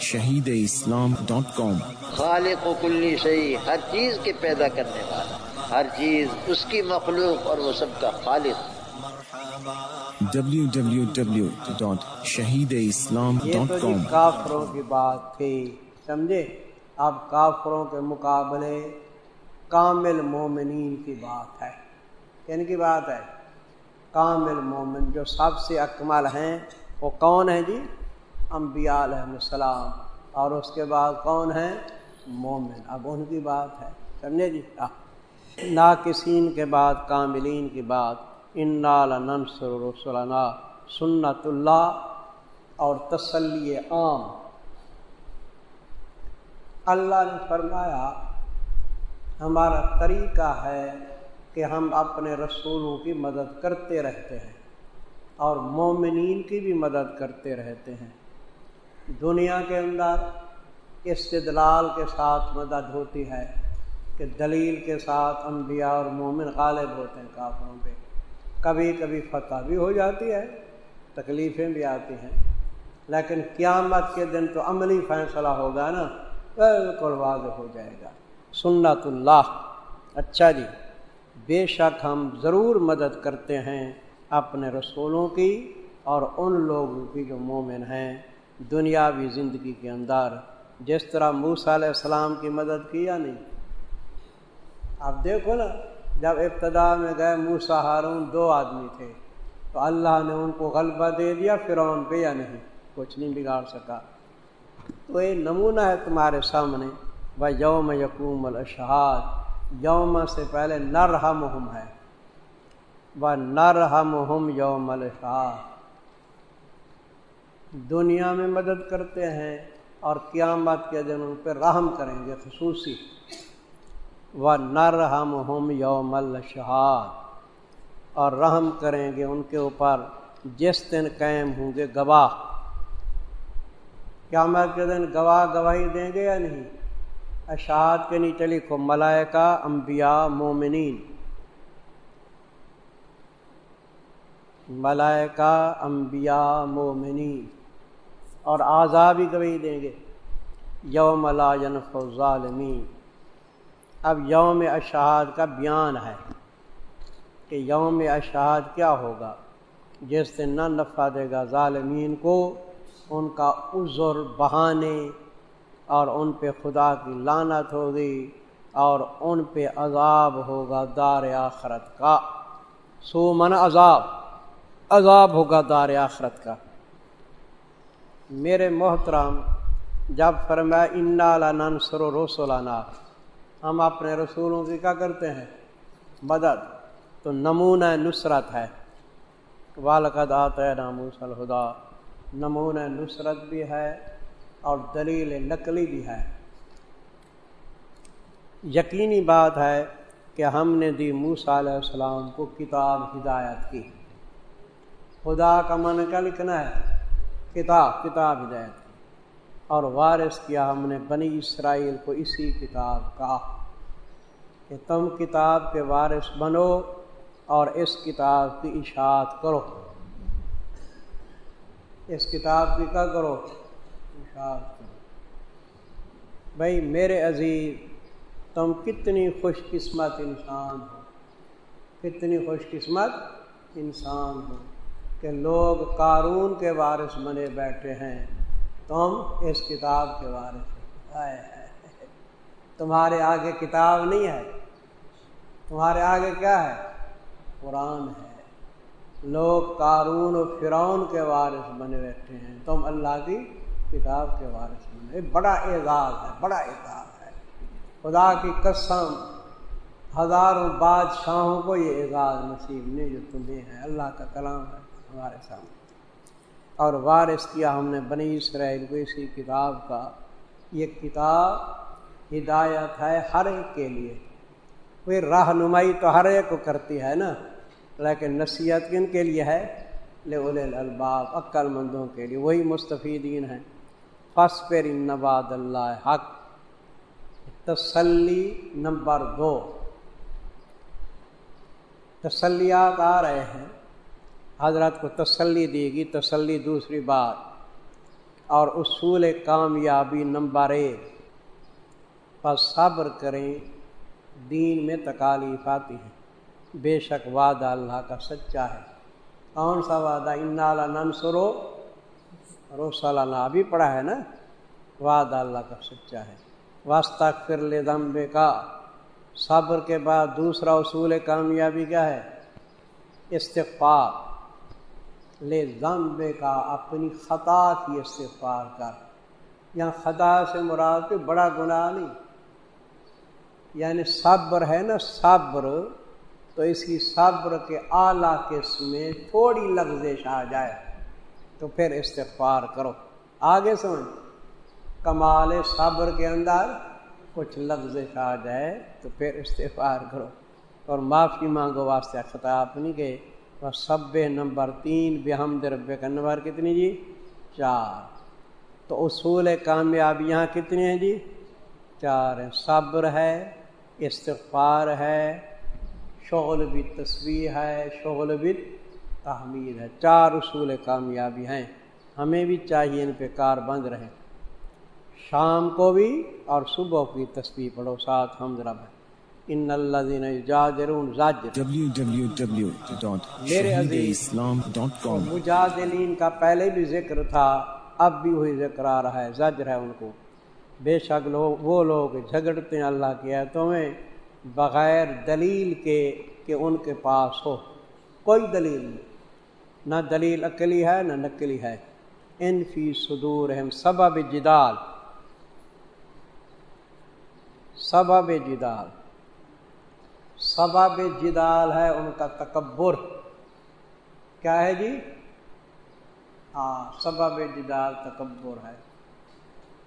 Shaheed Islam dot کام۔ خالق و کلی شہی ہر چیز کے پیدا کرنے والا ہر چیز اس کی مخلوق اور وہ سب کا خالق۔ www.shahideislam.com کافروں کی بات تھی سمجھے؟ اب کافروں کے مقابلے کامل مومنین کی بات ہے۔ کن کی بات ہے؟ کامل مومن جو سب سے اکمل ہیں وہ کون ہیں جی؟ انبیاء علیہ السلام۔ اور اس کے بعد کون ہیں؟ مومن۔ اب ان کی بات ہے۔ سمجھے جی؟ ناقصین کے بعد، کاملین کی بات۔ ان ننصر رسولنا سنت اللہ۔ اور تسلی عام۔ اللہ نے فرمایا، ہمارا طریقہ ہے کہ ہم اپنے رسولوں کی مدد کرتے رہتے ہیں اور مومنین کی بھی مدد کرتے رہتے ہیں۔ دنیا کے اندر استدلال کے ساتھ مدد ہوتی ہے کہ دلیل کے ساتھ انبیاء اور مومن غالب ہوتے ہیں کافروں پہ۔ کبھی کبھی فتح بھی ہو جاتی ہے، تکلیفیں بھی آتی ہیں۔ لیکن قیامت کے دن تو عملی فیصلہ ہوگا نا، بالکل واضح ہو جائے گا۔ سنت اللہ۔ اچھا جی بے شک ہم ضرور مدد کرتے ہیں اپنے رسولوں کی اور ان لوگوں کی جو مومن ہیں۔ دنیاوی زندگی کے اندر، جس طرح موسیٰ علیہ السلام کی مدد کی یا نہیں؟ آپ دیکھو نا، جب ابتدا میں گئے موسا ہارون دو آدمی تھے، تو اللہ نے ان کو غلبہ دے دیا فرعون پہ یا نہیں؟ کچھ نہیں بگاڑ سکا۔ تو یہ نمونہ ہے تمہارے سامنے، بھائی یوم یقوم الشہاد یوم سے پہلے نر ہم ہم ہے۔ وہ نر ہم ہم یوم الشہاد دنیا میں مدد کرتے ہیں اور قیامت کے دن ان پہ رحم کریں گے، خصوصی۔ و نر ہم ہم یوم الشہاد اور رحم کریں گے ان کے اوپر۔ جس دن قائم ہوں گے گواہ۔ کیا میں کے دن گواہ گواہی دیں گے یا نہیں؟ اشہاد کے نیچے لکھو، ملائکہ، انبیاء، مومنین۔ ملائکہ، انبیاء، مومنین۔ اور آزابی گواہی دیں گے۔ یوم لا ینف ظالمین اب یوم اشہاد کا بیان ہے کہ یوم اشہاد کیا ہوگا۔ جس دن نہ نفع دے گا ظالمین کو، ان کا عذر بہانے اور ان پہ خدا کی لانت ہوگی اور ان پہ عذاب ہوگا دار آخرت کا۔ سو من عذاب عذاب ہوگا دار آخرت کا۔ میرے محترم، جب فرمایا، انا لنصر رسولنا ہم اپنے رسولوں کی کیا کرتے ہیں؟ مدد۔ تو نمونہ نصرت ہے۔ والد آتا ہے ناموس الہدا نمونہ نصرت بھی ہے اور دلیل نقلی بھی ہے۔ یقینی بات ہے کہ ہم نے دی موسا علیہ السلام کو کتاب ہدایت کی۔ خدا کا من کیا لکھنا ہے؟ کتاب کتاب ہدایت اور وارث کیا ہم نے بنی اسرائیل کو اسی کتاب کا۔ کہ تم کتاب کے وارث بنو اور اس کتاب کی اشاعت کرو۔ اس کتاب کی کیا کرو؟ اشاعت کرو۔ بھائی میرے عزیز، تم کتنی خوش قسمت انسان ہو۔ کتنی خوش قسمت انسان ہو۔ کہ لوگ قارون کے وارث بنے بیٹھے ہیں۔ تم اس کتاب کے بارے سے تمہارے آگے کتاب نہیں ہے۔ تمہارے آگے کیا ہے؟ قرآن ہے۔ لوگ قارون و فرعون کے وارث بنے بیٹھے ہیں۔ تم اللہ کی کتاب کے وارث بنے۔ بڑا اعزاز ہے، بڑا اعزاز ہے۔ خدا کی قسم، ہزاروں بادشاہوں کو یہ اعزاز نصیب نہیں جو تمہیں ہے۔ اللہ کا کلام ہے۔ ہمارے سامنے۔ اور وارث کیا ہم نے بنی اسرائیل کو اسی کتاب کا، یہ کتاب ہدایت ہے ہر ایک کے لیے۔ کوئی رہنمائی تو ہر ایک کو کرتی ہے نا، لیکن نصیحت کن کے لیے ہے؟ لے الباب عقل مندوں کے لیے۔ وہی مستفیدین ہیں۔ فس پر نباد اللہ حق۔ تسلی نمبر دو۔ تسلیات آ رہے ہیں۔ حضرت کو تسلی دے گی، تسلی دوسری بات۔ اور اصول کامیابی نمبر ایک۔ پس صبر کریں، دین میں تکالیف آتی ہیں بے شک وعدہ اللہ کا سچا ہے۔ کون سا وعدہ؟ انالا ننسرو روسالانہ ابھی پڑھا ہے نا؟ وعدہ اللہ کا سچا ہے۔ واسطہ پھر لے دمبے کا صبر کے بعد دوسرا اصول کامیابی کیا ہے؟ استغفار۔ لے دمبے کا اپنی خطا کی استغفار کر۔ یہاں خطا سے مراد پہ بڑا گناہ نہیں۔ یعنی صبر ہے نا، صبر۔ تو اس کی صبر کے اعلیٰ قسم میں تھوڑی لفزش آ جائے، تو پھر استغفار کرو۔ آگے سمجھ کمال صبر کے اندر کچھ لفزش آ جائے، تو پھر استغفار کرو۔ اور معافی مانگو واسطے خطا اپنی کے بس سب نمبر تین بحمد رب کا نمبر کتنی جی؟ چار۔ تو اصول کامیابی یہاں کتنی ہیں جی؟ چار ہیں صبر ہے، استغفار ہے، شغل بھی تصویر ہے، شغل بھی تحمیر ہے۔ چار اصول کامیابی ہیں۔ ہمیں بھی چاہیے ان پہ کار بند رہے۔ شام کو بھی اور صبح کی تصویر پڑھو، ساتھ ہم ذرا ان اللہ مجادلین کا پہلے بھی ذکر تھا، اب بھی وہی ذکر آ رہا ہے زجر ہے ان کو۔ بے شک لوگ وہ لوگ جھگڑتے ہیں اللہ کی ایتوں میں، بغیر دلیل کے کہ ان کے پاس ہو۔ کوئی دلیل نہیں۔ نہ دلیل عقلی ہے، نہ نقلی ہے۔ ان فی صدور ہم سبب جدال۔ سبب جدال۔ سبب جدال ہے ان کا تکبر۔ کیا ہے جی؟ ہاں سبب جدال تکبر ہے۔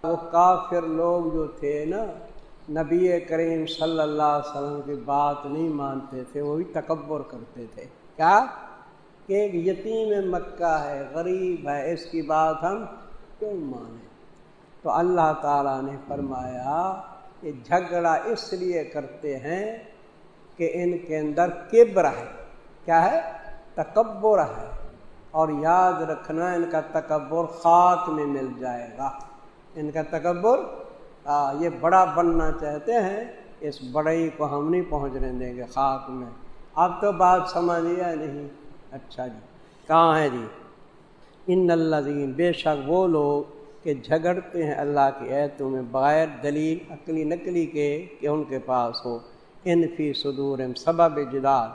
وہ کافر لوگ جو تھے نا، نبی کریم صلی اللہ علیہ وسلم کی بات نہیں مانتے تھے، وہ بھی تکبر کرتے تھے۔ کیا؟ کہ ایک یتیم مکہ ہے، غریب ہے، اس کی بات ہم کیوں مانیں؟ تو اللہ تعالیٰ نے فرمایا کہ جھگڑا اس لیے کرتے ہیں کہ ان کے اندر کبر ہے۔ کیا ہے؟ تکبر ہے۔ اور یاد رکھنا ان کا تکبر خاک میں مل جائے گا۔ ان کا تکبر یہ بڑا بننا چاہتے ہیں۔ اس بڑئی کو ہم نہیں پہنچنے دیں گے خاک میں۔ اب تو بات سمجھ لیا نہیں۔ اچھا جی۔ کہاں ہے جی؟ ان اللہ دین بے شک وہ لوگ کہ جھگڑتے ہیں اللہ کی ایتوں میں بغیر دلیل، عقلی نقلی کے، کہ ان کے پاس ہو۔ ان فی صدور سبب جدال۔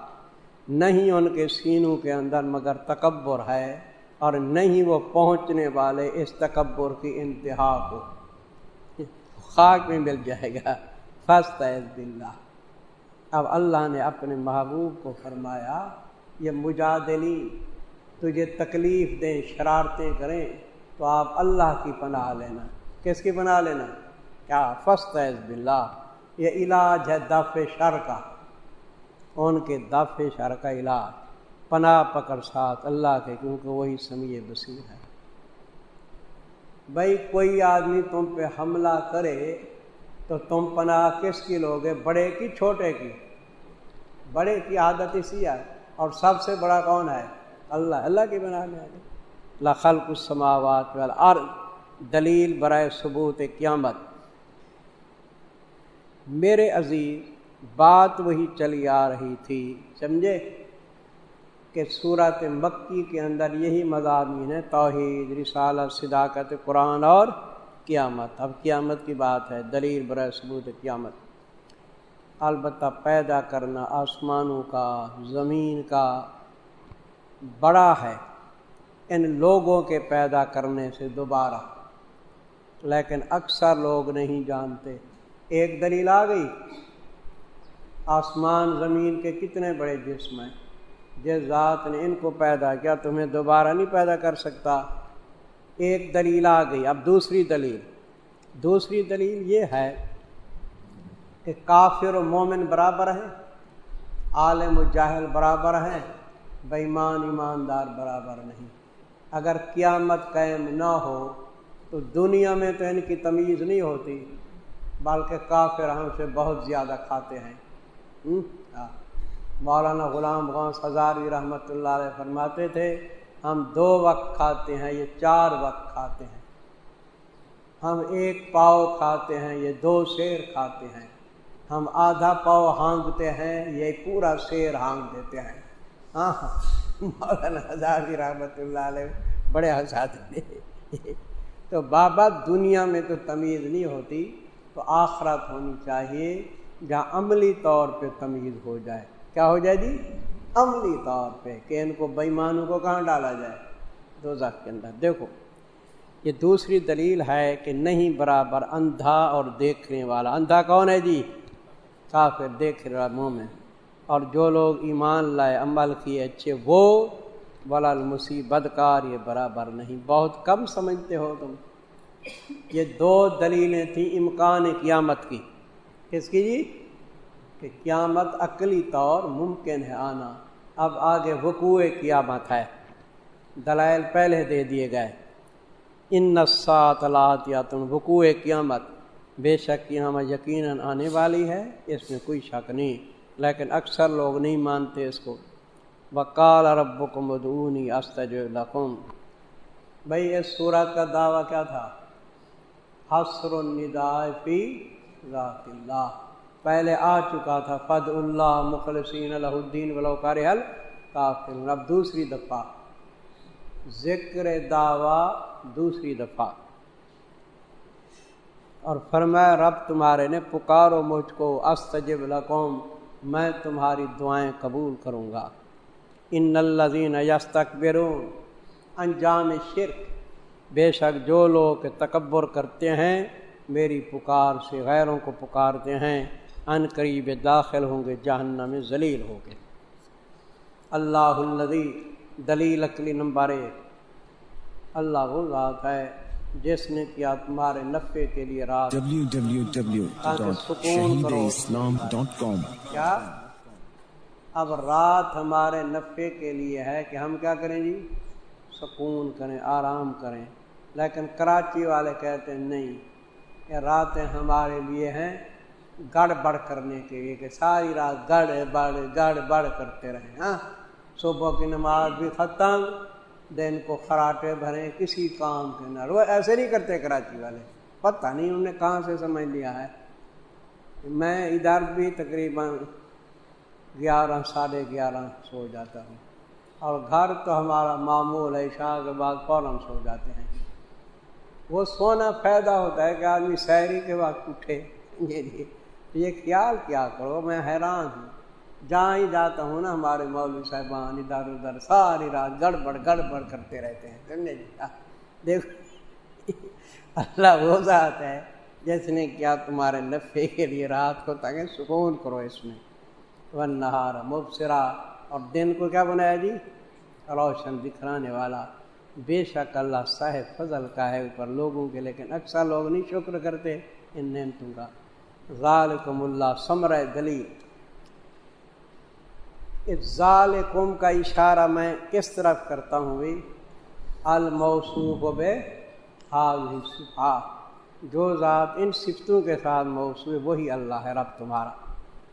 نہیں ان کے سینوں کے اندر مگر تکبر ہے اور نہیں وہ پہنچنے والے اس تکبر کی انتہا کو۔ خاک میں مل جائے گا۔ فسط بلّہ اب اللہ نے اپنے محبوب کو فرمایا، یہ مجادلی تجھے تکلیف دیں، شرارتیں کریں، تو آپ اللہ کی پناہ لینا۔ کس کی پناہ لینا؟ کیا؟ فسط بلّہ یہ علاج ہے دف شر کا۔ ان کے دف شر کا علاج۔ پناہ پکڑ ساتھ اللہ کے، کیونکہ وہی سمیع بصیر ہے۔ بھائی، کوئی آدمی تم پہ حملہ کرے تو تم پناہ کس کی لوگے؟ بڑے کی، چھوٹے کی؟ بڑے کی عادت اسی ہے۔ اور سب سے بڑا کون ہے؟ اللہ۔ اللہ کی بنا میں۔ لخل کچھ سماوات اور دلیل برائے ثبوت قیامت۔ میرے عزیز، بات وہی چلی آ رہی تھی، سمجھے؟ کہ صورت مکی کے اندر یہی مضامین ہے، توحید، رسالت، صداقت، قرآن اور قیامت۔ اب قیامت کی بات ہے، دلیل، برائے ثبوت قیامت۔ البتہ پیدا کرنا آسمانوں کا، زمین کا بڑا ہے۔ ان لوگوں کے پیدا کرنے سے دوبارہ۔ لیکن اکثر لوگ نہیں جانتے۔ ایک دلیل آ گئی، آسمان، زمین کے کتنے بڑے جسم ہیں؟ جس ذات نے ان کو پیدا کیا، تمہیں دوبارہ نہیں پیدا کر سکتا۔ ایک دلیل آ گئی۔ اب دوسری دلیل۔ دوسری دلیل یہ ہے کہ کافر و مومن برابر ہیں، عالم و جاہل برابر ہیں بےمان ایماندار برابر نہیں۔ اگر قیامت قائم نہ ہو، تو دنیا میں تو ان کی تمیز نہیں ہوتی۔ بلکہ کافر ہم سے بہت زیادہ کھاتے ہیں۔ مولانا غلام غوث ہزاری رحمۃ اللہ علیہ فرماتے تھے، ہم دو وقت کھاتے ہیں، یہ چار وقت کھاتے ہیں۔ ہم ایک پاؤ کھاتے ہیں، یہ دو شیر کھاتے ہیں۔ ہم آدھا پاؤ ہانگتے ہیں، یہ پورا شیر ہانگ دیتے ہیں۔ ہاں مولانا ہزار رحمت اللہ علیہ بڑے حساد تو بابا دنیا میں تو تمیز نہیں ہوتی۔ تو آخرت ہونی چاہیے جہاں عملی طور پہ تمیز ہو جائے۔ کیا ہو جائے جی؟ عملی طور پہ کہ ان کو بےمانوں کو کہاں ڈالا جائے؟ دو کے اندر۔ دیکھو، یہ دوسری دلیل ہے کہ نہیں برابر اندھا اور دیکھنے والا۔ اندھا کون ہے جی؟ کافر دیکھ رہا منہ میں اور جو لوگ ایمان لائے، عمل کیے اچھے، وہ ولا المسی بدکار یہ برابر نہیں۔ بہت کم سمجھتے ہو تم۔ یہ دو دلیلیں تھیں امکان قیامت کی۔ کس کی جی؟ کہ قیامت عقلی طور ممکن ہے آنا۔ اب آگے وقوع قیامت ہے۔ دلائل پہلے دے دیے گئے۔ ان نسات یا تم وقوع قیامت۔ بے شک یہاں یقیناً آنے والی ہے، اس میں کوئی شک نہیں۔ لیکن اکثر لوگ نہیں مانتے اس کو۔ وکال رب کو مدعونی استج القم بھائی، اس صورت کا دعویٰ کیا تھا؟ حسر النداء فی ذات اللہ۔ پہلے آ چکا تھا فد اللہ مخلصین اللہ الدین ولوکار حل کافر اب دوسری دفعہ۔ ذکر دعویٰ دوسری دفعہ۔ اور فرمایا، رب تمہارے نے پکارو مجھ کو، استجب لقوم میں تمہاری دعائیں قبول کروں گا۔ ان الزین یس انجام شرک۔ بے شک جو لوگ تکبر کرتے ہیں میری پکار سے غیروں کو پکارتے ہیں ان قریب داخل ہوں گے جہنم میں ذلیل ہو گے۔ اللہ الدی دلیل اکلی نمبر ایک اللہ ذات ہے جس نے کیا تمہارے نفے کے لیے رات کیا؟ اب رات ہمارے نفے کے لیے ہے کہ ہم کیا کریں جی؟ سکون کریں آرام کریں۔ لیکن کراچی والے کہتے ہیں، نہیں، یہ راتیں ہمارے لیے ہیں گڑ بڑ کرنے کے لیے کہ ساری رات گڑ بڑ گڑ بڑ کرتے رہیں. ہاں صبح کی نماز بھی ختم، دن کو خراٹے بھریں، کسی کام کے نہ وہ ایسے نہیں کرتے کراچی والے۔ پتہ نہیں انہوں نے کہاں سے سمجھ لیا ہے۔ میں ادھر بھی تقریباً گیارہ، ساڑھے گیارہ سو جاتا ہوں اور گھر تو ہمارا معمول ہے شاہ کے بعد فوراً سو جاتے ہیں۔ وہ سونا فائدہ ہوتا ہے کہ آدمی شہری کے وقت اٹھے۔ یہ خیال کیا کرو، میں حیران ہوں۔ جہاں ہی جاتا ہوں نا، ہمارے مولوی صاحبان ادھر ادھر ساری رات گڑبڑ گڑبڑ کرتے رہتے ہیں۔ سمجھے جی دیکھو۔ اللہ وہ ذات ہے جس نے کیا تمہارے نفے کے لیے رات کو تاکہ سکون کرو اس میں۔ ون نہارا مبصرا اور دن کو کیا بنایا جی؟ روشن دکھلانے والا۔ بے شک اللہ صاحب فضل کا ہے اوپر لوگوں کے، لیکن اکثر لوگ نہیں شکر کرتے۔ ان نعمتوں کا ذالکم اللہ ثمر دلیل۔ افضال کا اشارہ میں کس طرف کرتا ہوں بھائی الموصوف بے حال صفا۔ جو ذات ان صفتوں کے ساتھ موصوف وہی اللہ ہے، رب تمہارا۔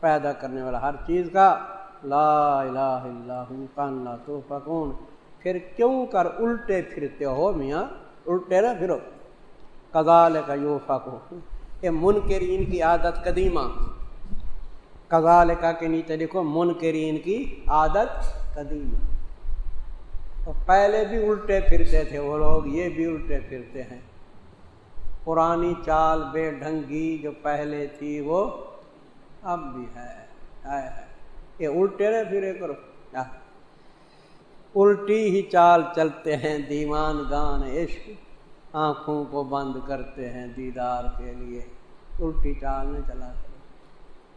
پیدا کرنے والا ہر چیز کا لا الہ الا تو فکون پھر کیوں کر الٹے پھرتے ہو میاں؟ الٹے نہ پھرو۔ کزال کا یو فکو یہ منکرین کی عادت قدیمہ۔ کزال کا کے نیچے لکھو، منکرین کی عادت قدیم تو پہلے بھی الٹے پھرتے تھے وہ لوگ، یہ بھی الٹے پھرتے ہیں۔ پرانی چال بے ڈھنگی جو پہلے تھی وہ اب بھی ہے۔ یہ الٹے نہ پھرے کرو۔ الٹی ہی چال چلتے ہیں، دیوان گان عشق آنکھوں کو بند کرتے ہیں دیدار کے لیے۔ الٹی چال میں چلا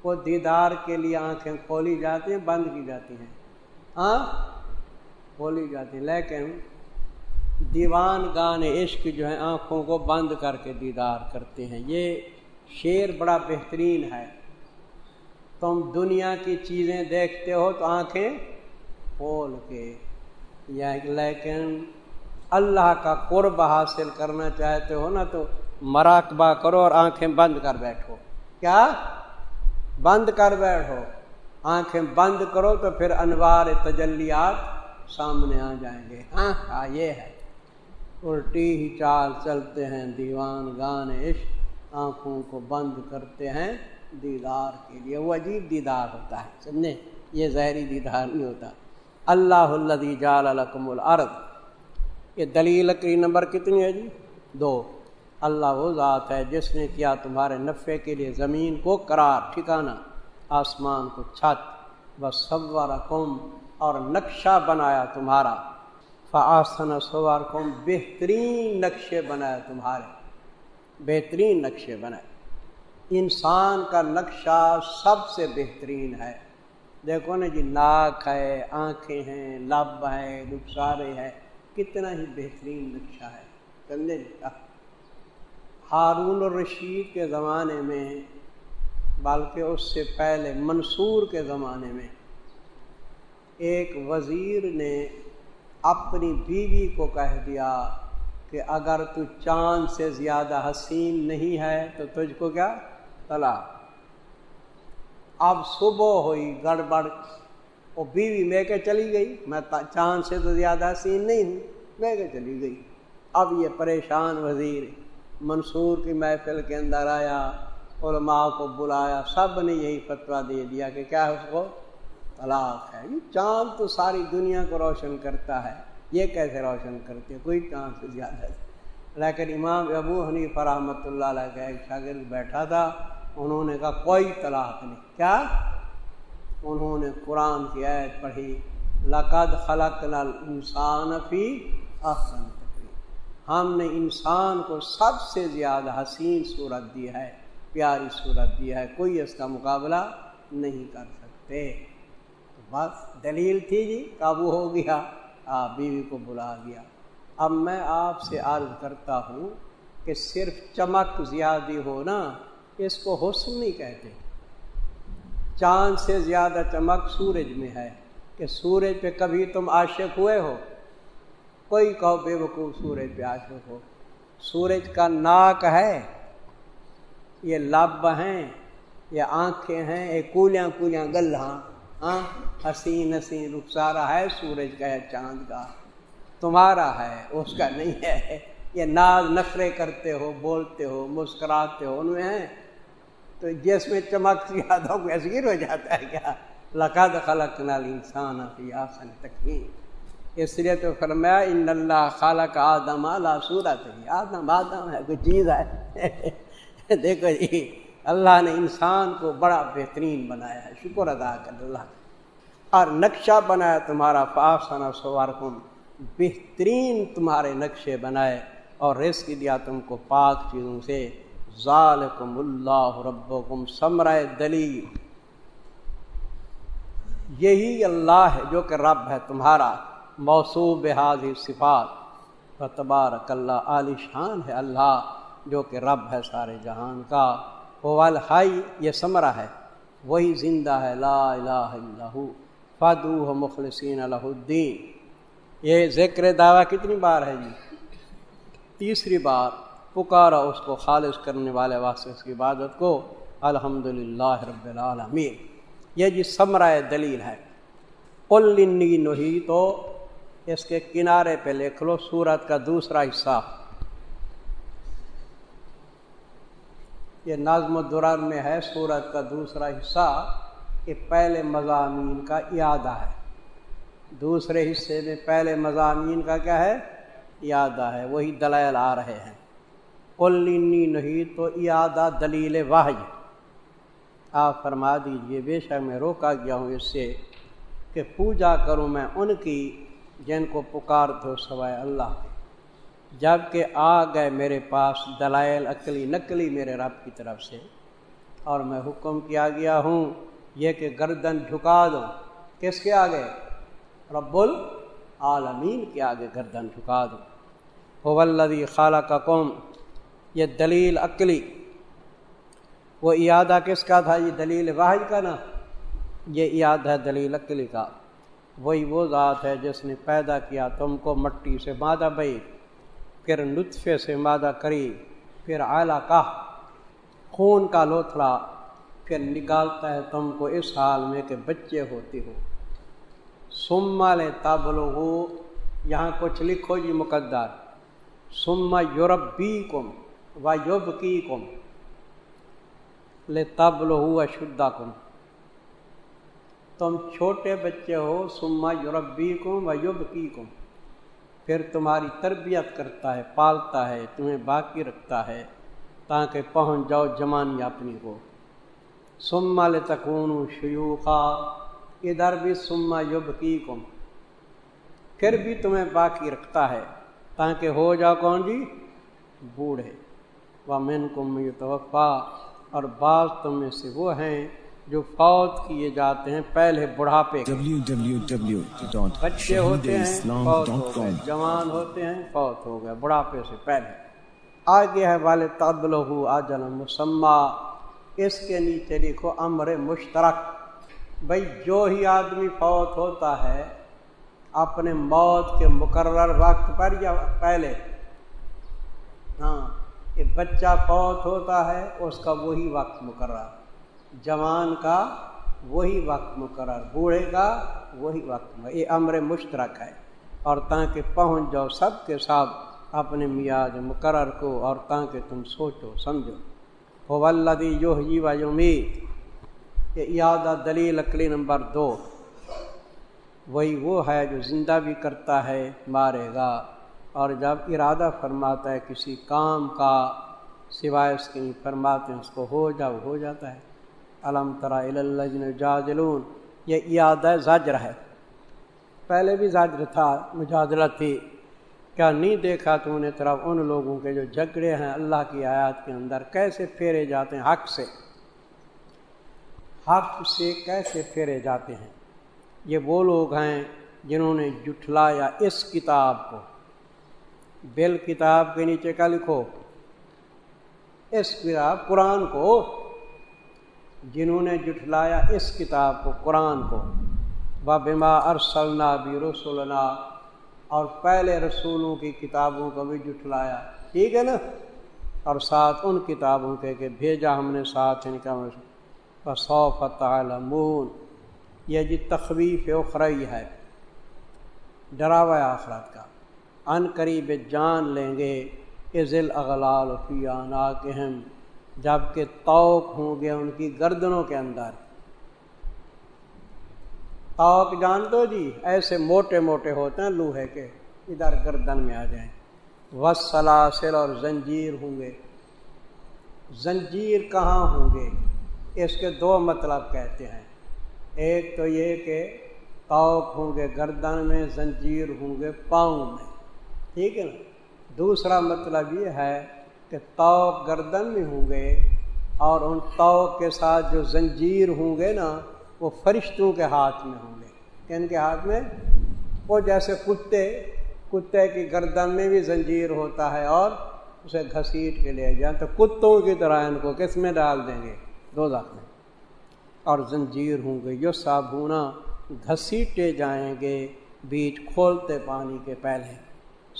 وہ دیدار کے لیے آنکھیں کھولی جاتی ہیں، بند کی جاتی ہیں۔ ہاں؟ کھولی جاتی ہیں۔ لیکن دیوان گان عشق جو ہے آنکھوں کو بند کر کے دیدار کرتے ہیں۔ یہ شعر بڑا بہترین ہے۔ تم دنیا کی چیزیں دیکھتے ہو تو آنکھیں کھول کے یا لیکن اللہ کا قرب حاصل کرنا چاہتے ہو نا تو مراقبہ کرو اور آنکھیں بند کر بیٹھو۔ کیا؟ بند کر بیٹھو۔ آنکھیں بند کرو تو پھر انوار تجلیات سامنے آ جائیں گے۔ ہاں ہاں یہ ہے۔ الٹی ہی چال چلتے ہیں، دیوان گان عشق آنکھوں کو بند کرتے ہیں دیدار کے لیے۔ وہ عجیب دیدار ہوتا ہے، سمجھے؟ یہ زہری دیدار نہیں ہوتا۔ اللہ الدی جال الکم العرد یہ دلیل لکڑی نمبر کتنی ہے جی؟ دو. اللہ وہ ذات ہے جس نے کیا تمہارے نفع کے لیے زمین کو قرار ٹھکانا آسمان کو چھت بس صور قوم اور نقشہ بنایا تمہارا۔ فآسن سوار قوم بہترین نقشے بنایا تمہارے۔ بہترین نقشے بنائے۔ انسان کا نقشہ سب سے بہترین ہے۔ دیکھو نا جی ناک ہے، آنکھیں ہیں، لب ہے، رخسارے ہے کتنا ہی بہترین نقشہ ہے، سمجھے؟ ہارون الرشید کے زمانے میں، بلکہ اس سے پہلے منصور کے زمانے میں، ایک وزیر نے اپنی بیوی کو کہہ دیا کہ اگر تو چاند سے زیادہ حسین نہیں ہے تو تجھ کو کیا؟ تلا اب صبح ہوئی گڑبڑ۔ وہ بیوی میں کے چلی گئی۔ میں چاند سے تو زیادہ حسین نہیں ہوں۔ میں کے چلی گئی۔ اب یہ پریشان وزیر منصور کی محفل کے اندر آیا، علماء کو بلایا، سب نے یہی فتویٰ دے دیا کہ کیا اس کو؟ طلاق ہے۔ یہ چاند تو ساری دنیا کو روشن کرتا ہے۔ یہ کیسے روشن کرتے کوئی چاند سے زیادہ۔ لیکن امام ابو حنیف فرحمۃ اللہ علیہ کا ایک شاگرد بیٹھا تھا۔ انہوں نے کہا کوئی طلاق نہیں۔ کیا؟ انہوں نے قرآن کی عید پڑھی، لقد خلق انسان فی احسن ہم نے انسان کو سب سے زیادہ حسین صورت دی ہے، پیاری صورت دی ہے، کوئی اس کا مقابلہ نہیں کر سکتے۔ بس دلیل تھی جی قابو ہو گیا، آپ بیوی کو بلا گیا اب میں آپ سے عرض کرتا ہوں کہ صرف چمک زیادہ ہو نا اس کو حسن نہیں کہتے۔ چاند سے زیادہ چمک سورج میں ہے کہ سورج پہ کبھی تم عاشق ہوئے ہو۔ کوئی کہو بے وقوف سورج پہ عاشق ہو۔ سورج کا ناک ہے۔ یہ لب ہیں، یہ آنکھیں ہیں، یہ کولیاں کولیاں گلہاں۔ ہاں حسین حسین رخسارا ہے سورج کا ہے چاند کا۔ تمہارا ہے، اس کا نہیں ہے۔ یہ ناز نفرے کرتے ہو، بولتے ہو، مسکراتے ہو، ان میں ہیں۔ تو جس میں چمک زیادہ ہو تصویر ہو جاتا ہے کیا؟ لقد خلق نال انسان فی آسن تکوین اس لیے تو فرمایا، ان اللہ خالق آدم اعلیٰ صورت ہے آدم آدم ہے، کوئی چیز ہے؟ دیکھو جی اللہ نے انسان کو بڑا بہترین بنایا ہے۔ شکر ادا کر اللہ۔ اور نقشہ بنایا تمہارا فاسن سوار کم بہترین تمہارے نقشے بنائے اور رزق دیا تم کو پاک چیزوں سے۔ ذالکم اللہ ربکم سمرائے دلیل۔ یہی اللہ ہے جو کہ رب ہے تمہارا، موصوب حاضر صفات۔ و تبارک اللہ، عالی شان ہے اللہ جو کہ رب ہے سارے جہان کا۔ والحائی یہ سمرا ہے، وہی زندہ ہے، لا الہ الا فدو مخلصین الہ الدین۔ یہ ذکر دعویٰ کتنی بار ہے جی؟ تیسری بار۔ پکارا اس کو خالص کرنے والے واسطے اس کی عبادت کو الحمد للہ رب العالمین۔ یہ جی ثمرۂ دلیل ہے۔ قلنی نہی تو اس کے کنارے پہ لکھ لو سورت کا دوسرا حصہ۔ یہ نظم و درر میں ہے، سورت کا دوسرا حصہ کہ پہلے مضامین کا اعادہ ہے۔ دوسرے حصے میں پہلے مضامین کا کیا ہے؟ اعادہ ہے۔ وہی دلائل آ رہے ہیں۔ کلینی نہیں تو اعادہ دلیل واحد۔ آپ فرما دیجیے، بے شک میں روکا گیا ہوں اس سے کہ پوجا کروں میں ان کی جن کو پکار دو سوائے اللہ کے۔ جبکہ آ گئے میرے پاس دلائل عقلی نقلی میرے رب کی طرف سے۔ اور میں حکم کیا گیا ہوں، یہ کہ گردن جھکا دو کس کے آگے؟ رب العالمین کے آگے گردن جھکا دو ولدی خالہ کا قوم یہ دلیل عقلی۔ وہ ایادہ کس کا تھا؟ یہ دلیل واحد کا نا۔ یہ یاد ہے دلیل عقلی کا۔ وہی وہ ذات ہے جس نے پیدا کیا تم کو مٹی سے مادہ بھائی پھر نطفے سے مادہ کری، پھر اعلیٰ کا۔ خون کا لوتھڑا، پھر نکالتا ہے تم کو اس حال میں کہ بچے ہوتی ہو۔ سما لے تابلو ہو یہاں کچھ لکھو جی مقدر سما یوربی کم و یوب کی کم لے تبل ہوا شدہ کم تم چھوٹے بچے ہو سما یوربی کم و یوب کی کم پھر تمہاری تربیت کرتا ہے، پالتا ہے، تمہیں باقی رکھتا ہے تاکہ پہنچ جاؤ جمانی اپنی کو۔ سما لے تکون شیوخا ادھر بھی سما یوب کی کم پھر بھی تمہیں باقی رکھتا ہے تاکہ ہو جاؤ کون جی؟ بوڑھے۔ و من کم توفا اور بعض تم میں سے وہ ہیں جو فوت کیے جاتے ہیں پہلے بڑھاپے بچے ہوتے ہیں فوت ہو گئے جوان ہوتے ہیں فوت ہو گئے بڑھاپے سے پہلے۔ آگے ہے والے تبل آجل مسمہ اس کے نیچے لکھو امر مشترک۔ بھائی جو ہی آدمی فوت ہوتا ہے اپنے موت کے مقرر وقت پر یا پہلے؟ ہاں۔ کہ بچہ فوت ہوتا ہے اس کا وہی وقت مقرر۔ جوان کا وہی وقت مقرر، بوڑھے کا وہی وقت مقرر۔ یہ امر مشترک ہے۔ اور تاکہ پہنچ جاؤ سب کے ساتھ اپنے میاد مقرر کو اور تاکہ تم سوچو، سمجھو۔ ہو ولدی یو جی و یومید یہ یادہ دلیل اکلی نمبر دو۔ وہی وہ ہے جو زندہ بھی کرتا ہے، مارے گا۔ اور جب ارادہ فرماتا ہے کسی کام کا سوائے اس کے فرماتے ہیں، اس کو ہو جا ہو جاتا ہے۔ علم ترا الجن جاجلون یہ ارادہ زاجر ہے۔ پہلے بھی زاجر تھا مجادلت تھی۔ کیا نہیں دیکھا تو نے طرف ان لوگوں کے جو جھگڑے ہیں اللہ کی آیات کے اندر، کیسے پھیرے جاتے ہیں؟ حق سے۔ حق سے کیسے پھیرے جاتے ہیں؟ یہ وہ لوگ ہیں جنہوں نے جٹھلایا اس کتاب کو۔ بل کتاب کے نیچے کا لکھو۔ اس کتاب قرآن کو، جنہوں نے جٹھلایا اس کتاب کو، قرآن کو۔ بما ارسلنا بھی رسولنا اور پہلے رسولوں کی کتابوں کو بھی جٹھلایا۔ ٹھیک ہے نا؟ اور ساتھ ان کتابوں کے کہ بھیجا ہم نے ساتھ ان کا۔ سو فتح یہ جی تخویف اخرئی ہے۔ ڈراوا آخرت کا۔ ان قریب جان لیں گے عزل اغلال فی آنا کہم جبکہ توق ہوں گے ان کی گردنوں کے اندر۔ توق جان دو جی؟ ایسے موٹے موٹے ہوتے ہیں لوہے کے، ادھر گردن میں آ جائیں۔ وسلاسل اور زنجیر ہوں گے۔ زنجیر کہاں ہوں گے؟ اس کے دو مطلب کہتے ہیں۔ ایک تو یہ کہ توق ہوں گے گردن میں، زنجیر ہوں گے پاؤں میں۔ ٹھیک ہے نا؟ دوسرا مطلب یہ ہے کہ توق گردن میں ہوں گے اور ان توق کے ساتھ جو زنجیر ہوں گے نا، وہ فرشتوں کے ہاتھ میں ہوں گے۔ ان کے ہاتھ میں؟ وہ جیسے کتے کتے کی گردن میں بھی زنجیر ہوتا ہے اور اسے گھسیٹ کے لے جائیں۔ تو کتوں کی طرح ان کو کس میں ڈال دیں گے؟ دو میں۔ اور زنجیر ہوں گے۔ جو صابونہ گھسیٹے جائیں گے بیچ کھولتے پانی کے پہلے۔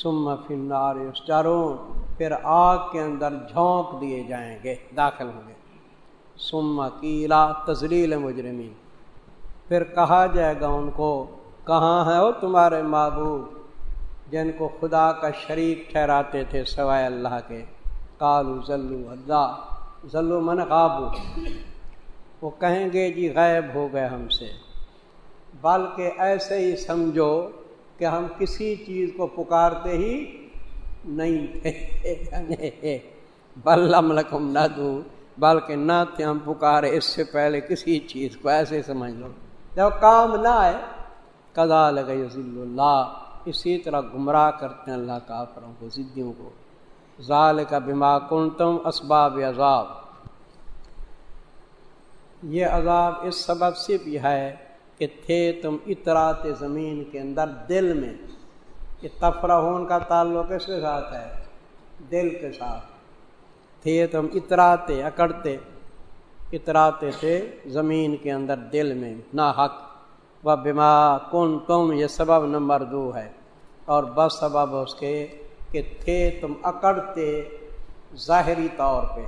سم فنار چارون پھر آگ کے اندر جھونک دیے جائیں گے، داخل ہوں گے۔ سم کیلا تزلیل مجرمین۔ پھر کہا جائے گا ان کو، کہاں ہے وہ تمہارے معبود؟ جن کو خدا کا شریک ٹھہراتے تھے سوائے اللہ کے۔ کالو ذلو اللہ ذلو من قابو وہ کہیں گے جی غائب ہو گئے ہم سے۔ بلکہ ایسے ہی سمجھو کہ ہم کسی چیز کو پکارتے ہی نہیں تھے۔ بلم لکم نہ دوں بلکہ نہ تھے ہم پکارے، اس سے پہلے کسی چیز کو ایسے سمجھ لو۔ جب کام نہ آئے کدا لگے ضلع اللہ۔ اسی طرح گمراہ کرتے ہیں اللہ کافروں کو ضدیوں کو۔ ظال کا بیما کن تم اسباب عذاب۔ یہ عذاب اس سبب سے بھی ہے کہ تھے تم اطراط زمین کے اندر دل میں، یہ تفرحون کا تعلق اس کے ساتھ ہے؟ دل کے ساتھ۔ تھے تم اطراتے اکڑتے اطراتے تھے زمین کے اندر دل میں نہ حق و بما کن تم یہ سبب نمبر دو ہے۔ اور بس سبب اس کے کہ تھے تم اکڑتے ظاہری طور پہ۔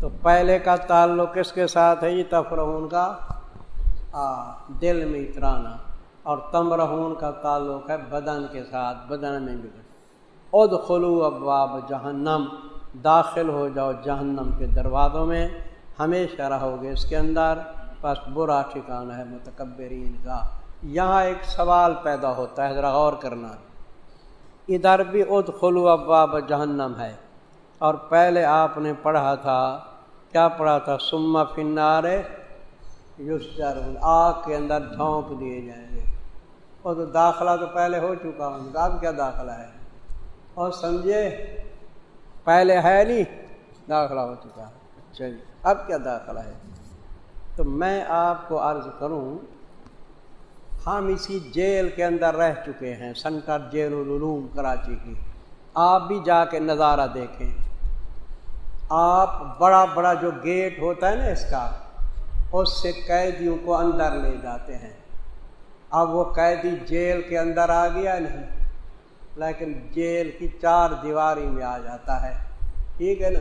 تو پہلے کا تعلق کس کے ساتھ ہے؟ یہ تفرحون کا آ، دل میں اترانا اور تمرہون کا تعلق ہے بدن کے ساتھ، بدن میں بھی۔ اد خلو ابواب جہنم، داخل ہو جاؤ جہنم کے دروازوں میں۔ ہمیشہ رہو گے اس کے اندر۔ بس برا ٹھکانا ہے متکبرین کا۔ یہاں ایک سوال پیدا ہوتا ہے، ذرا غور کرنا۔ ادھر بھی اد خلو ابواب جہنم ہے۔ اور پہلے آپ نے پڑھا تھا، کیا پڑھا تھا؟ سما فنارے یوس آگ کے اندر جھونک دیے جائیں گے۔ وہ تو داخلہ تو پہلے ہو چکا ان کا اب کیا داخلہ ہے؟ اور سمجھے، پہلے ہے نہیں، داخلہ ہو چکا ہے۔ اچھا جی اب کیا داخلہ ہے؟ تو میں آپ کو عرض کروں، ہم اسی جیل کے اندر رہ چکے ہیں سنکر جیل العلوم، کراچی کی۔ آپ بھی جا کے نظارہ دیکھیں۔ آپ بڑا بڑا جو گیٹ ہوتا ہے نا اس کا اس سے قیدیوں کو اندر لے جاتے ہیں۔ اب وہ قیدی جیل کے اندر آ گیا نہیں، لیکن جیل کی چار دیواری میں آ جاتا ہے۔ ٹھیک ہے نا؟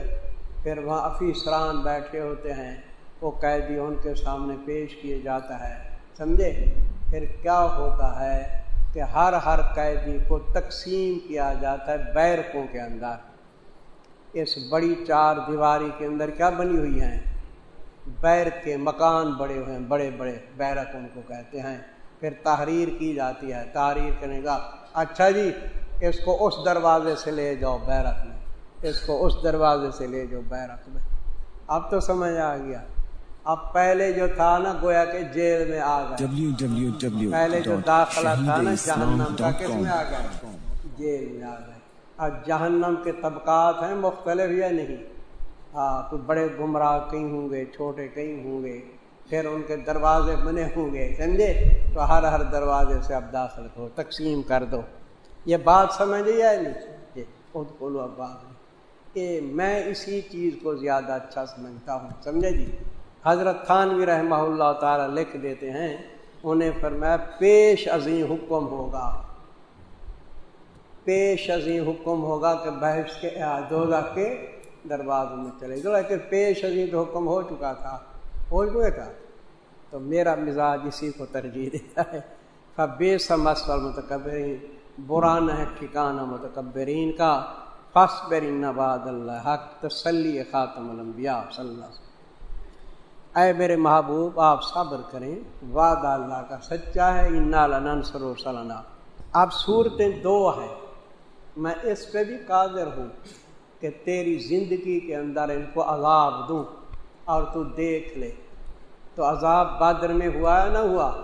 پھر وہاں افیسران بیٹھے ہوتے ہیں، وہ قیدی ان کے سامنے پیش کیے جاتا ہے۔ سمجھے؟ پھر کیا ہوتا ہے کہ ہر ہر قیدی کو تقسیم کیا جاتا ہے بیرکوں کے اندر۔ اس بڑی چار دیواری کے اندر کیا بنی ہوئی ہیں؟ بیرک کے مکان بڑے ہوئے ہیں بڑے بڑے بیرک ان کو کہتے ہیں۔ پھر تحریر کی جاتی ہے تحریر کرنے کا اچھا جی اس کو اس دروازے سے لے جاؤ بیرک میں۔ اس کو اس دروازے سے لے جاؤ بیرک میں۔ اب تو سمجھ آ گیا۔ اب پہلے جو تھا نا گویا کہ جیل میں آ گئے۔ پہلے جو داخلہ تھا نا جہنم کا کس میں آ گئے جیل میں آ گئے۔ اب جہنم کے طبقات ہیں مختلف یا نہیں؟ ہاں تو بڑے گمراہ کہیں ہوں گے، چھوٹے کہیں ہوں گے، پھر ان کے دروازے بنے ہوں گے، سمجھے؟ تو ہر ہر دروازے سے اب داخل کرو تقسیم کر دو۔ یہ بات سمجھ یا نہیں؟ جی، خود بولو اب بات۔ کہ میں اسی چیز کو زیادہ اچھا سمجھتا ہوں، سمجھے جی؟ حضرت خانوی رحمہ اللہ تعالیٰ لکھ دیتے ہیں، انہیں فرمایا، پیش عظیم حکم ہوگا۔ پیش عظیم حکم ہوگا کہ بحث کے دوزہ کے دروازوں میں چلے گا لیکن پیش عظیم حکم ہو چکا تھا ہو چکے تھا تو میرا مزاج اسی کو ترجیح دیتا ہے۔ بے سمس متکبرین بران ہے ٹھکانہ متکبرین کا۔ فس برین نباد اللہ حق، تسلی خاتم الانبیاء صلی اللہ علیہ وسلم۔ اے میرے محبوب، آپ صبر کریں۔ وعدہ اللہ کا سچا ہے، انا لننصر سلنا اب صورتیں دو ہیں۔ میں اس پہ بھی قادر ہوں۔ کہ تیری زندگی کے اندر ان کو عذاب دوں اور تو دیکھ لے۔ تو عذاب بادر میں ہوا ہے نہ ہوا؟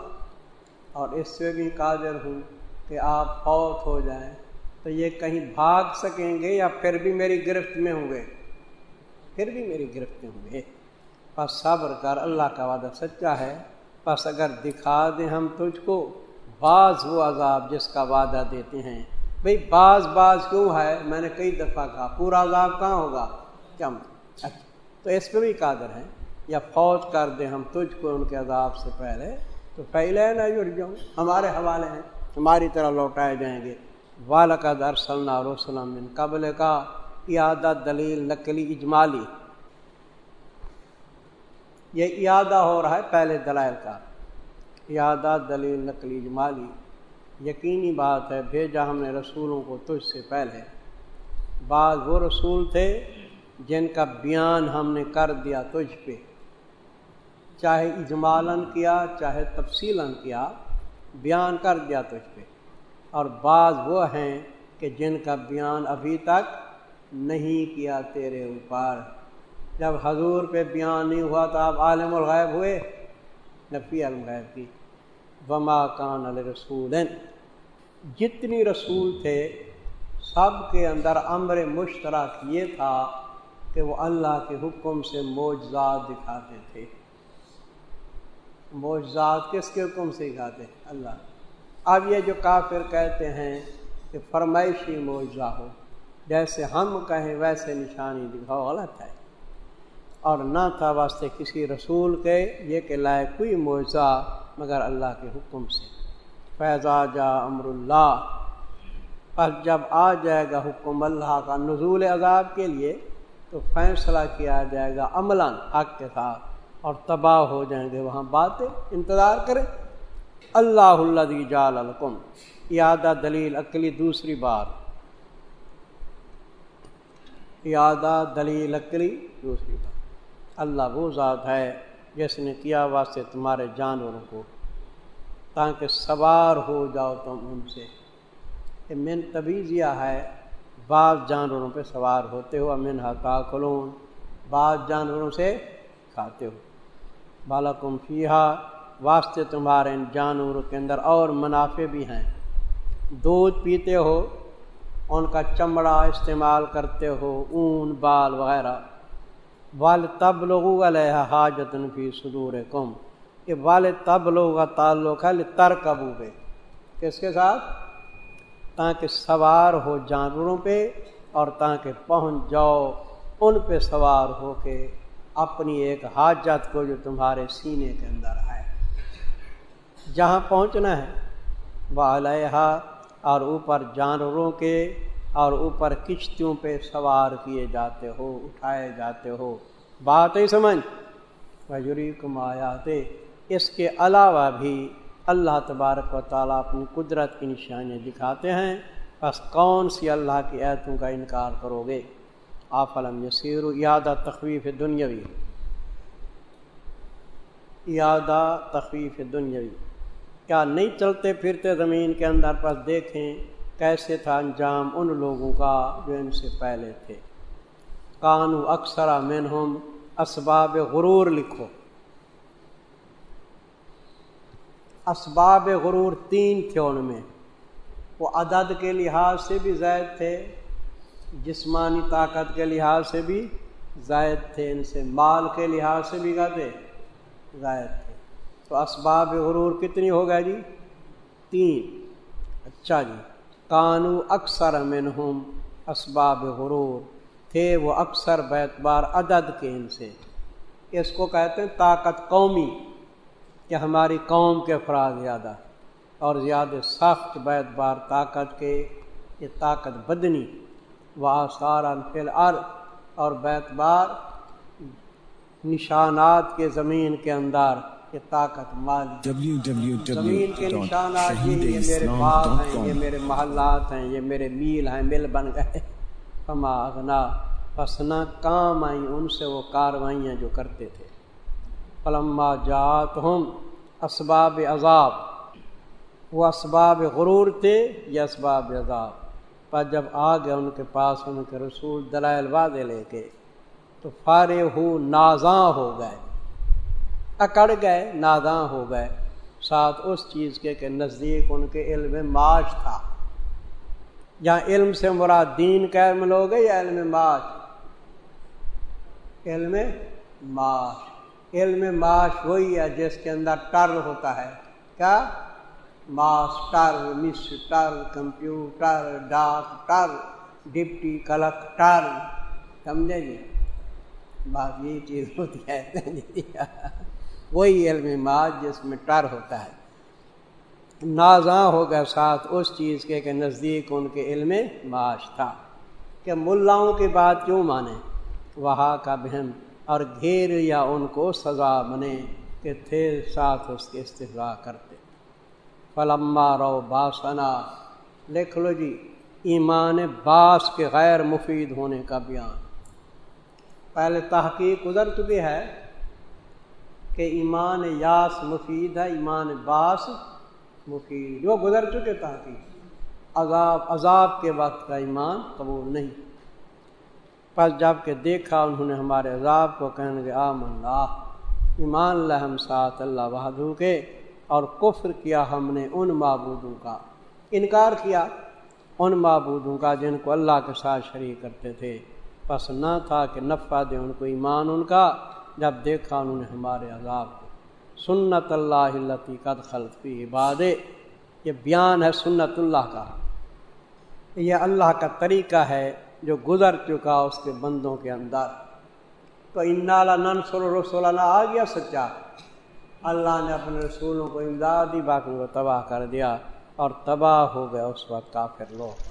اور اس سے بھی قادر ہوں کہ آپ فوت ہو جائیں۔ تو یہ کہیں بھاگ سکیں گے یا پھر بھی میری گرفت میں ہوں گے؟ پھر بھی میری گرفت میں ہوں گے۔ بس صبر کر، اللہ کا وعدہ سچا ہے۔ بس اگر دکھا دیں ہم تجھ کو بعض وہ عذاب جس کا وعدہ دیتے ہیں۔ بھئی بعض بعض کیوں ہے؟ میں نے کئی دفعہ کہا، پورا عذاب کہاں ہوگا؟ کیا اچھا تو اس پہ بھی قادر ہیں، یا فوت کر دیں ہم تجھ کو ان کے عذاب سے پہلے؟ تو پہلے نہ جڑ جاؤں ہمارے حوالے ہیں، ہماری طرح لوٹائے جائیں گے۔ والدہ در صلی وسلم قبل کا اعادہ دلیل نقلی اجمالی۔ یہ اعادہ ہو رہا ہے پہلے دلائل کا۔ اعادہ دلیل نقلی اجمالی۔ یقینی بات ہے، بھیجا ہم نے رسولوں کو تجھ سے پہلے۔ بعض وہ رسول تھے جن کا بیان ہم نے کر دیا تجھ پہ۔ چاہے اجمالاً کیا، چاہے تفصیلاً کیا، بیان کر دیا تجھ پہ۔ اور بعض وہ ہیں کہ جن کا بیان ابھی تک نہیں کیا تیرے اوپر۔ جب حضور پہ بیان نہیں ہوا تو آپ عالم الغیب ہوئے نفی علم غیب کی۔ وما کان علیہ رسول جتنی رسول تھے، سب کے اندر امر مشترک یہ تھا کہ وہ اللہ کے حکم سے معجزات دکھاتے تھے۔ معجزات کس کے حکم سے دکھاتے اللہ۔ اب یہ جو کافر کہتے ہیں کہ فرمائشی معجزہ ہو، جیسے ہم کہیں ویسے نشانی دکھاؤ، غلط ہے۔ اور نہ تھا واسطے کسی رسول کے یہ کہ لائے کوئی معجزہ مگر اللہ کے حکم سے۔ فیضا جا امر اللہ پر جب آ جائے گا حکم اللہ کا نزول عذاب کے لیے، تو فیصلہ کیا جائے گا عملاً حق کے ساتھ اور تباہ ہو جائیں گے، وہاں باتیں انتظار کریں۔ اللہ اللہ جال القم یادہ دلیل عقلی دوسری بار۔ یادہ دلیل لکڑی دوسری بات اللہ وہ ذات ہے جس نے کیا واسطے تمہارے جانوروں کو تاکہ سوار ہو جاؤ تم ان سے۔ یہ من طبیعیہ ہے، بعض جانوروں پہ سوار ہوتے ہو۔ امن حقا کلون بعض جانوروں سے کھاتے ہو۔ بالکم فیحا واسطے تمہارے ان جانوروں کے اندر اور منافع بھی ہیں۔ دودھ پیتے ہو، ان کا چمڑا استعمال کرتے ہو، اون، بال وغیرہ۔ وال تب لوگوں علیہ حاجت فی صدور کم یہ وال تب لوگوں کا تعلق ہے تر کبو پہ کس کے ساتھ؟ تاکہ سوار ہو جانوروں پہ اور تاکہ پہنچ جاؤ ان پہ سوار ہو کے اپنی ایک حاجت کو جو تمہارے سینے کے اندر ہے۔ جہاں پہنچنا ہے، وہ علیہ اور اوپر جانوروں کے اور اوپر کشتیوں پہ سوار کیے جاتے ہو، اٹھائے جاتے ہو۔ بات ہی سمجھ؟ وجری کم آیاتے اس کے علاوہ بھی اللہ تبارک و تعالیٰ اپنی قدرت کی نشانیاں دکھاتے ہیں۔ بس کون سی اللہ کی ایتوں کا انکار کرو گے؟ آفلم یسیر یادہ تخویف دنیاوی۔ یادہ تخویف دنیاوی۔ کیا نہیں چلتے پھرتے زمین کے اندر؟ پر دیکھیں کیسے تھا انجام ان لوگوں کا جو ان سے پہلے تھے۔ کانو اکثر منہم اسباب غرور لکھو۔ اسباب غرور تین تھے ان میں۔ وہ عدد کے لحاظ سے بھی زائد تھے، جسمانی طاقت کے لحاظ سے بھی زائد تھے، ان سے مال کے لحاظ سے بھی گاتے زائد تھے۔ تو اسباب غرور کتنی ہو گئے جی؟ تین۔ اچھا جی کانو اکثر منہم اسباب غرور تھے، وہ اکثر بیت بار عدد کے ان سے۔ اس کو کہتے ہیں طاقت قومی۔ کہ ہماری قوم کے افراد زیادہ اور زیادہ سخت بیت بار طاقت کے یہ طاقت بدنی و آثار فل ار اور بیت بار نشانات کے زمین کے اندر یہ طاقت مالی زمین کے نشانات یہ میرے باغ ہیں یہ میرے محلات ہیں یہ میرے میل ہیں مل بن گئے۔ فما اغنا پسنا کام آئیں ان سے وہ کاروائیاں جو کرتے تھے۔ پلما جات ہم اسباب عذاب، وہ اسباب غرور تھے یا اسباب عذاب؟ پر جب آ گئے ان کے پاس ان کے رسول دلائل وعدے لے کے تو فارے ہو نازاں ہو گئے، اکڑ گئے، نازاں ہو گئے۔ ساتھ اس چیز کے کہ نزدیک ان کے علم معاش تھا۔ جہاں علم سے مراد دین کا علم لوگ یا علم معاش؟ علم معاش۔ علم معاش وہی ہے جس کے اندر ٹر ہوتا ہے۔ کیا؟ Master mister computer doctor deputy collector سمجھے جی؟ بات یہی چیز ہوتی ہے۔ وہی علم معاش جس میں ٹر ہوتا ہے۔ نازاں ہو گئے ساتھ اس چیز کے کہ نزدیک ان کے علم معاش تھا۔ کہ ملاؤں کی بات کیوں مانے؟ وہاں کا بہن اور گھیر یا ان کو سزا بنے کہ تھے ساتھ اس کے استفاع کرتے۔ فلما رو باسنا، لکھ لو جی ایمان باس کے غیر مفید ہونے کا بیان۔ پہلے تحقیق گزر چکی ہے کہ ایمان یاس مفید ہے، ایمان باس مفید۔ جو گزر چکے تحقیق، عذاب عذاب کے وقت کا ایمان قبول نہیں۔ پس جبکہ دیکھا انہوں نے ہمارے عذاب کو، کہنے کے آم اللہ ایمان اللہ ہم ساتھ، اللہ بہادو کے اور کفر کیا ہم نے ان معبودوں کا، انکار کیا ان معبودوں کا جن کو اللہ کے ساتھ شریک کرتے تھے۔ پس نہ تھا کہ نفع دے ان کو ایمان ان کا، جب دیکھا انہوں نے ہمارے عذاب کو۔ سنت اللہ اللہ قد خلفی عباد یہ بیان ہے سنت اللہ کا۔ یہ اللہ کا طریقہ ہے جو گزر چکا اس کے بندوں کے اندر۔ تو انالا نن سر رسولانہ آ گیا سچا۔ اللہ نے اپنے رسولوں کو امدادی باقی کو تباہ کر دیا اور تباہ ہو گیا اس وقت کافر لوگ۔